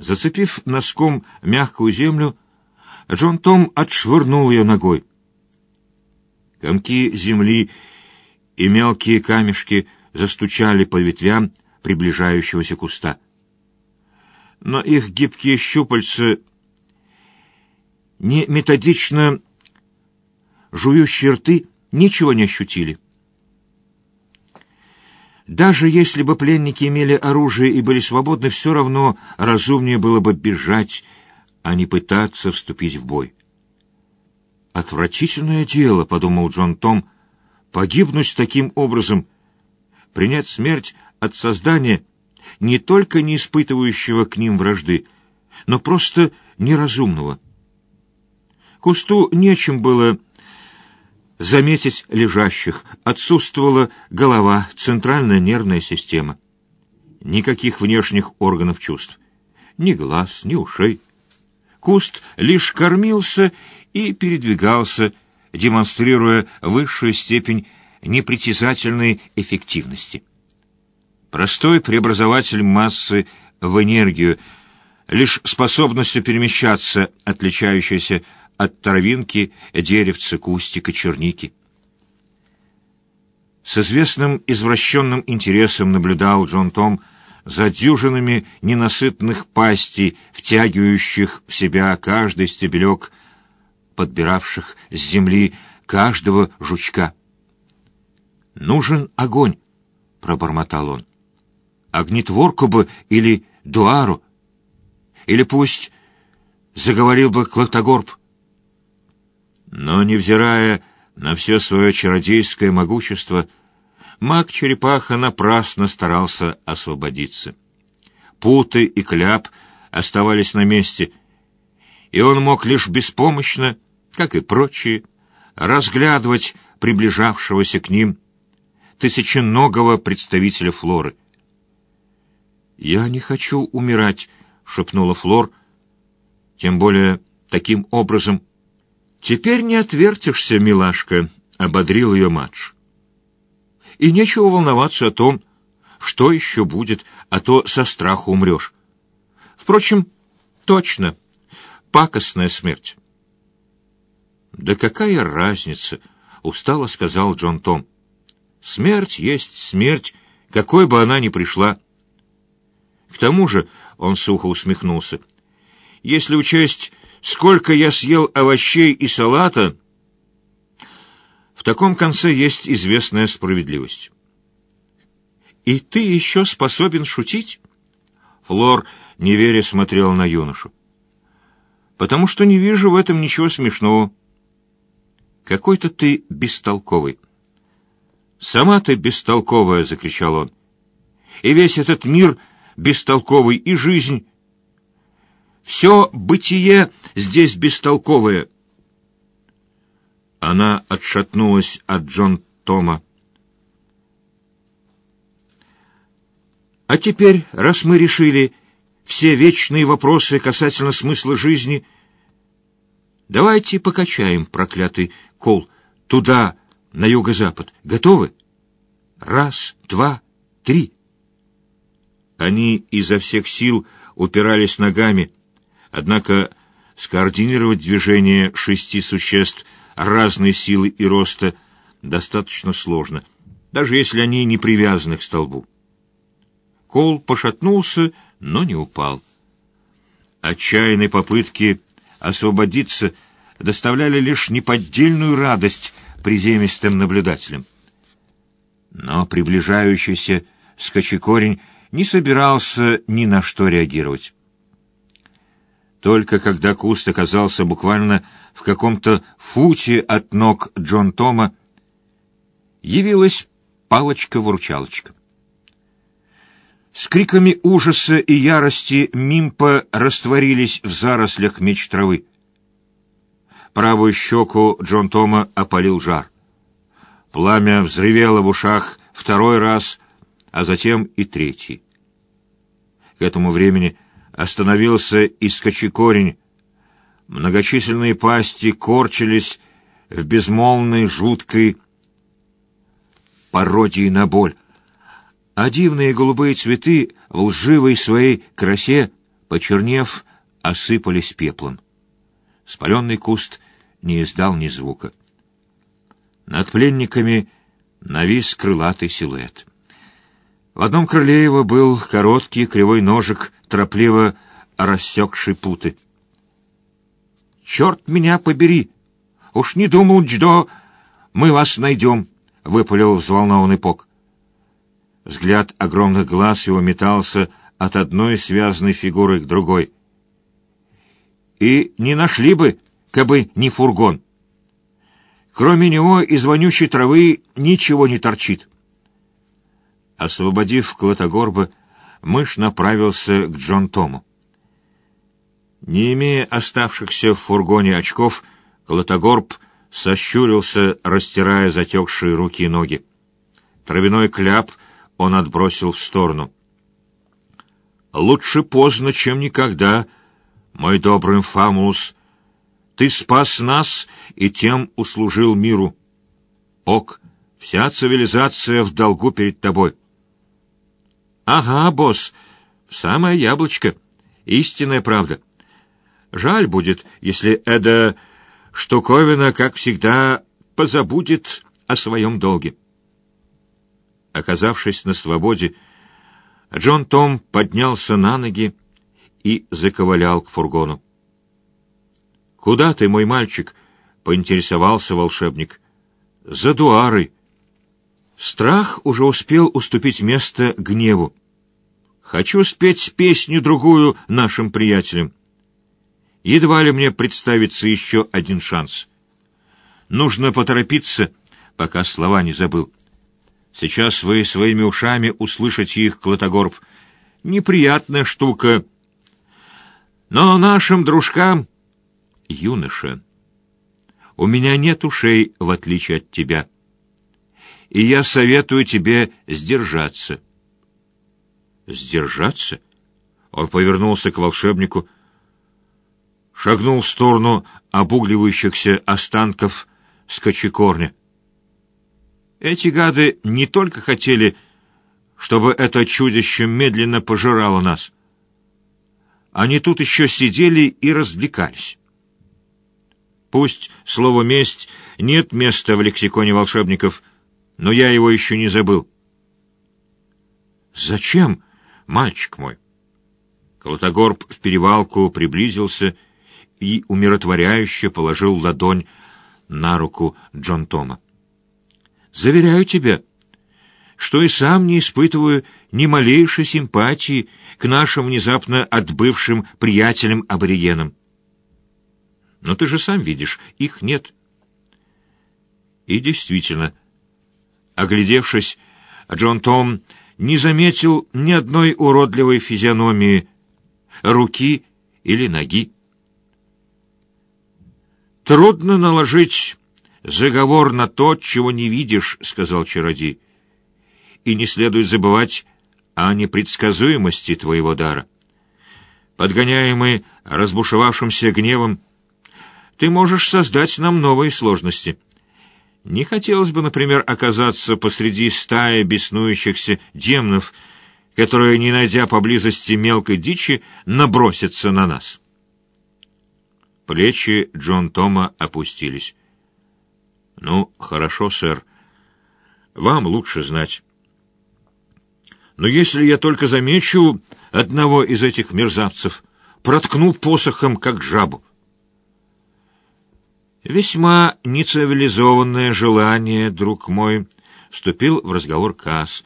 Зацепив носком мягкую землю, Джон Том отшвырнул ее ногой. Комки земли и мелкие камешки застучали по ветвям приближающегося куста. Но их гибкие щупальца не методично жующие рты ничего не ощутили. Даже если бы пленники имели оружие и были свободны, все равно разумнее было бы бежать, а не пытаться вступить в бой. «Отвратительное дело», — подумал Джон Том, — «погибнуть таким образом, принять смерть от создания, не только не испытывающего к ним вражды, но просто неразумного». Кусту нечем было заметить лежащих, отсутствовала голова, центральная нервная система. Никаких внешних органов чувств. Ни глаз, ни ушей. Куст лишь кормился и передвигался, демонстрируя высшую степень непритязательной эффективности. Простой преобразователь массы в энергию, лишь способностью перемещаться, отличающаяся от травинки, деревца, кустика, черники. С известным извращенным интересом наблюдал Джон Том за дюжинами ненасытных пастей, втягивающих в себя каждый стебелек, подбиравших с земли каждого жучка. «Нужен огонь», — пробормотал он. «Огнетворку бы или дуару, или пусть заговорил бы Клотогорб. Но, невзирая на все свое чародейское могущество, маг-черепаха напрасно старался освободиться. Путы и кляп оставались на месте, и он мог лишь беспомощно, как и прочие, разглядывать приближавшегося к ним тысяченогого представителя Флоры. «Я не хочу умирать», — шепнула Флор, тем более таким образом, «Теперь не отвертишься, милашка», — ободрил ее Мадж. «И нечего волноваться о том, что еще будет, а то со страху умрешь. Впрочем, точно, пакостная смерть». «Да какая разница?» — устало сказал Джон Том. «Смерть есть смерть, какой бы она ни пришла». К тому же, — он сухо усмехнулся, — если учесть сколько я съел овощей и салата, в таком конце есть известная справедливость. «И ты еще способен шутить?» Флор, неверя, смотрела на юношу. «Потому что не вижу в этом ничего смешного. Какой-то ты бестолковый». «Сама ты бестолковая!» — закричал он. «И весь этот мир бестолковый, и жизнь, все бытие здесь бестолковое. Она отшатнулась от Джон Тома. А теперь, раз мы решили все вечные вопросы касательно смысла жизни, давайте покачаем проклятый кол туда, на юго-запад. Готовы? Раз, два, три. Они изо всех сил упирались ногами, Однако скоординировать движение шести существ разной силы и роста достаточно сложно, даже если они не привязаны к столбу. Кол пошатнулся, но не упал. Отчаянные попытки освободиться доставляли лишь неподдельную радость приземистым наблюдателям. Но приближающийся скачекорень не собирался ни на что реагировать. Только когда куст оказался буквально в каком-то футе от ног Джон Тома, явилась палочка-выручалочка. С криками ужаса и ярости Мимпа растворились в зарослях меч травы. Правую щеку Джон Тома опалил жар. Пламя взревело в ушах второй раз, а затем и третий. К этому времени остановился искочи корень. Многочисленные пасти корчились в безмолвной жуткой пародии на боль, а дивные голубые цветы в лживой своей красе почернев, осыпались пеплом. Спаленный куст не издал ни звука. Над пленниками навис крылатый силуэт. В одном крыле его был короткий кривой ножик, торопливо рассекший путы. «Черт меня побери! Уж не думал, что мы вас найдем!» — выпалил взволнованный Пок. Взгляд огромных глаз его метался от одной связанной фигуры к другой. «И не нашли бы, кабы не фургон!» Кроме него из вонючей травы ничего не торчит. Освободив Клотогорба, мышь направился к Джон Тому. Не имея оставшихся в фургоне очков, Клотогорб сощурился, растирая затекшие руки и ноги. Травяной кляп он отбросил в сторону. «Лучше поздно, чем никогда, мой добрый Фамус. Ты спас нас и тем услужил миру. Ок, вся цивилизация в долгу перед тобой». «Ага, босс, самое яблочко. Истинная правда. Жаль будет, если эта штуковина, как всегда, позабудет о своем долге». Оказавшись на свободе, Джон Том поднялся на ноги и заковылял к фургону. «Куда ты, мой мальчик?» — поинтересовался волшебник. «За дуары». Страх уже успел уступить место гневу. Хочу спеть песню-другую нашим приятелям. Едва ли мне представится еще один шанс. Нужно поторопиться, пока слова не забыл. Сейчас вы своими ушами услышите их, Клотогорб. Неприятная штука. Но нашим дружкам... Юноша, у меня нет ушей, в отличие от тебя. И я советую тебе сдержаться. Сдержаться? Он повернулся к волшебнику, шагнул в сторону обугливающихся останков скачекорня. Эти гады не только хотели, чтобы это чудище медленно пожирало нас. Они тут еще сидели и развлекались. Пусть слово «месть» нет места в лексиконе волшебников, но я его еще не забыл. «Зачем?» Мальчик мой. Колотогорб в перевалку приблизился и умиротворяюще положил ладонь на руку Джон Тома. «Заверяю тебя, что и сам не испытываю ни малейшей симпатии к нашим внезапно отбывшим приятелям-аборигенам. Но ты же сам видишь, их нет». И действительно, оглядевшись, Джон Том не заметил ни одной уродливой физиономии, руки или ноги. «Трудно наложить заговор на то, чего не видишь», — сказал чародей. «И не следует забывать о непредсказуемости твоего дара. Подгоняемый разбушевавшимся гневом, ты можешь создать нам новые сложности». Не хотелось бы, например, оказаться посреди стаи беснующихся демонов, которые, не найдя поблизости мелкой дичи, набросятся на нас. Плечи Джон Тома опустились. «Ну, хорошо, сэр. Вам лучше знать. Но если я только замечу одного из этих мерзавцев, проткну посохом, как жабу». «Весьма нецивилизованное желание, друг мой», — вступил в разговор Касс,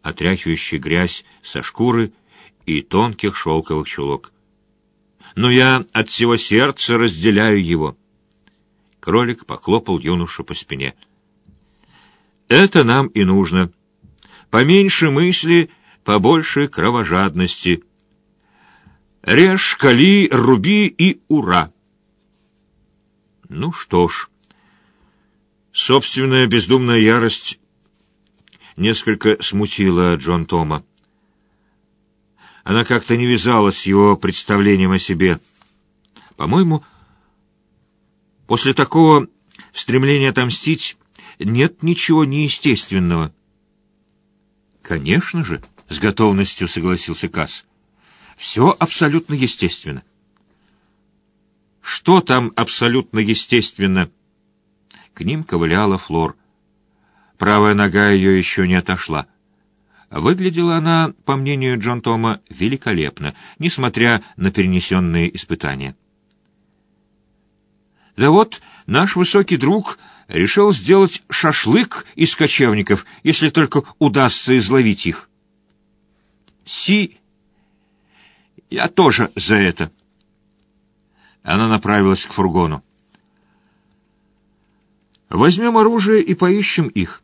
отряхивающий грязь со шкуры и тонких шелковых чулок. «Но я от всего сердца разделяю его». Кролик похлопал юношу по спине. «Это нам и нужно. Поменьше мысли, побольше кровожадности. Режь, кали, руби и ура!» Ну что ж, собственная бездумная ярость несколько смутила Джон Тома. Она как-то не вязалась с его представлением о себе. По-моему, после такого стремления отомстить нет ничего неестественного. Конечно же, с готовностью согласился Касс. Все абсолютно естественно. Что там абсолютно естественно? К ним ковыляла Флор. Правая нога ее еще не отошла. Выглядела она, по мнению Джон Тома, великолепно, несмотря на перенесенные испытания. Да вот наш высокий друг решил сделать шашлык из кочевников, если только удастся изловить их. Си, я тоже за это. Она направилась к фургону. Возьмем оружие и поищем их.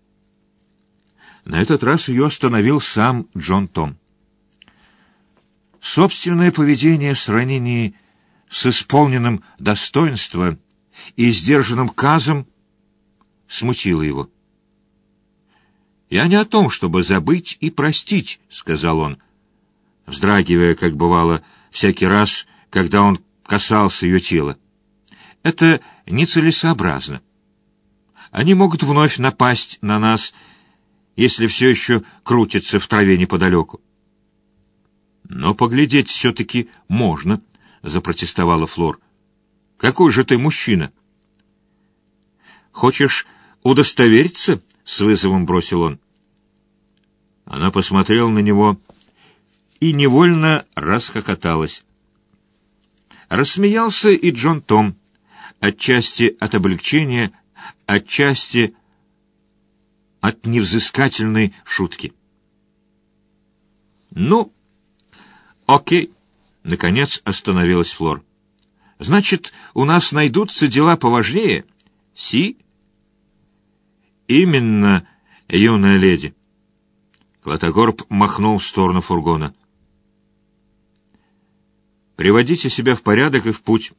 На этот раз ее остановил сам Джон Том. Собственное поведение в сравнении с исполненным достоинства и сдержанным казом смутило его. «Я не о том, чтобы забыть и простить», — сказал он, вздрагивая, как бывало, всякий раз, когда он касался ее тела. «Это нецелесообразно. Они могут вновь напасть на нас, — если все еще крутится в траве неподалеку. «Но поглядеть все-таки можно», — запротестовала Флор. «Какой же ты мужчина?» «Хочешь удостовериться?» — с вызовом бросил он. Она посмотрела на него и невольно расхохоталась. Рассмеялся и Джон Том, отчасти от облегчения, отчасти от невзыскательной шутки. «Ну, окей», — наконец остановилась Флор. «Значит, у нас найдутся дела поважнее? Си?» «Именно, юная леди». Клотогорб махнул в сторону фургона. «Приводите себя в порядок и в путь».